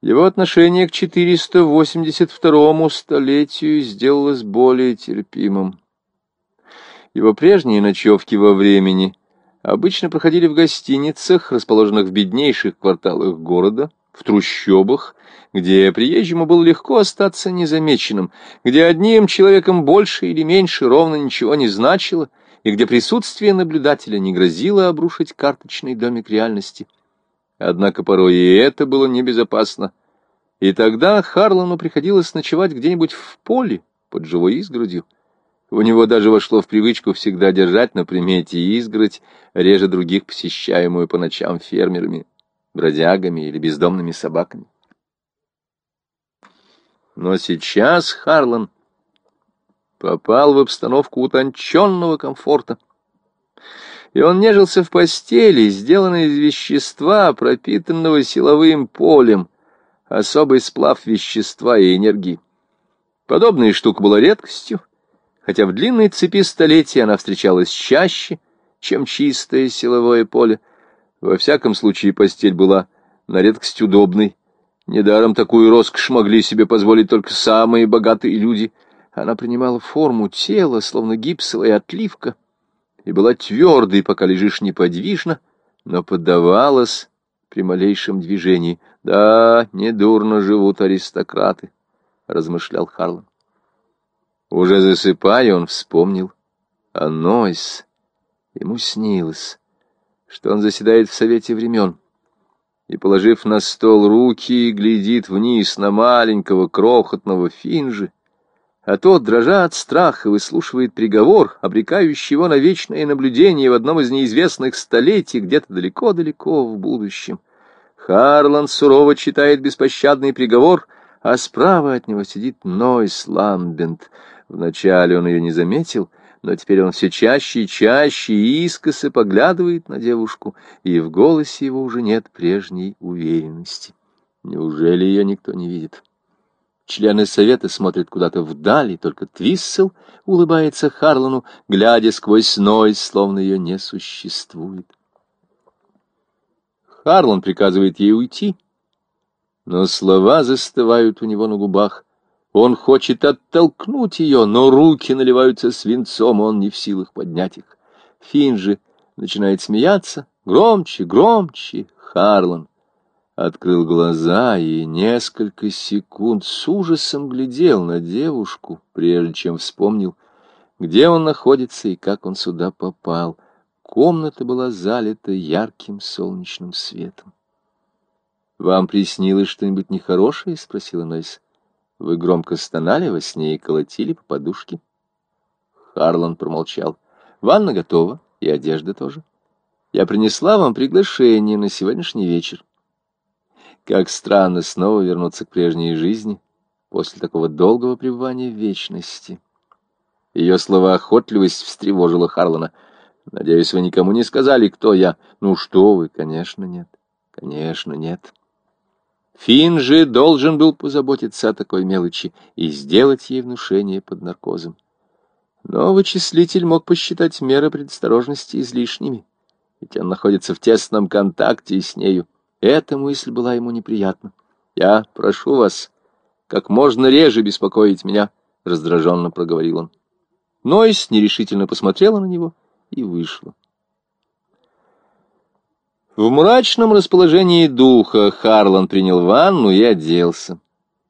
Его отношение к 482 столетию сделалось более терпимым. Его прежние ночевки во времени обычно проходили в гостиницах, расположенных в беднейших кварталах города, в трущобах, где приезжему было легко остаться незамеченным, где одним человеком больше или меньше ровно ничего не значило, и где присутствие наблюдателя не грозило обрушить карточный домик реальности. Однако порой и это было небезопасно. И тогда Харлану приходилось ночевать где-нибудь в поле под живой изгородью. У него даже вошло в привычку всегда держать на примете изгородь, реже других посещаемую по ночам фермерами, бродягами или бездомными собаками. Но сейчас Харлан попал в обстановку утонченного комфорта. И он нежился в постели, сделанной из вещества, пропитанного силовым полем, особый сплав вещества и энергии. Подобная штука была редкостью, хотя в длинной цепи столетий она встречалась чаще, чем чистое силовое поле. Во всяком случае, постель была на редкость удобной, Недаром такую роскошь могли себе позволить только самые богатые люди. Она принимала форму тела, словно гипсовая отливка, и была твердой, пока лежишь неподвижно, но поддавалась при малейшем движении. «Да, недурно живут аристократы», — размышлял Харлан. Уже засыпая, он вспомнил о Нойс. Ему снилось, что он заседает в Совете времен и, положив на стол руки, глядит вниз на маленького крохотного Финжи, а тот, дрожа от страха, выслушивает приговор, обрекающий его на вечное наблюдение в одном из неизвестных столетий, где-то далеко-далеко в будущем. Харлан сурово читает беспощадный приговор, а справа от него сидит Нойс Ламбент. Вначале он ее не заметил, но теперь он все чаще и чаще искоса поглядывает на девушку, и в голосе его уже нет прежней уверенности. Неужели ее никто не видит? Члены совета смотрят куда-то вдали, только Твиссел улыбается Харлану, глядя сквозь ной, словно ее не существует. Харлан приказывает ей уйти, но слова застывают у него на губах. Он хочет оттолкнуть ее, но руки наливаются свинцом, он не в силах поднять их. Финн же начинает смеяться, громче, громче. Харлан открыл глаза и несколько секунд с ужасом глядел на девушку, прежде чем вспомнил, где он находится и как он сюда попал. Комната была залита ярким солнечным светом. «Вам приснилось что-нибудь нехорошее?» — спросила Нойс. Вы громко стонали во сне и колотили по подушке. Харлан промолчал. Ванна готова, и одежда тоже. Я принесла вам приглашение на сегодняшний вечер. Как странно снова вернуться к прежней жизни после такого долгого пребывания в вечности. Ее слова охотливость встревожила Харлана. «Надеюсь, вы никому не сказали, кто я?» «Ну что вы, конечно, нет. Конечно, нет». Фин же должен был позаботиться о такой мелочи и сделать ей внушение под наркозом. Но вычислитель мог посчитать меры предосторожности излишними, ведь он находится в тесном контакте с нею. Эта мысль была ему неприятна. «Я прошу вас, как можно реже беспокоить меня», — раздраженно проговорил он. Нойс нерешительно посмотрела на него и вышла. В мрачном расположении духа Харлан принял ванну и оделся.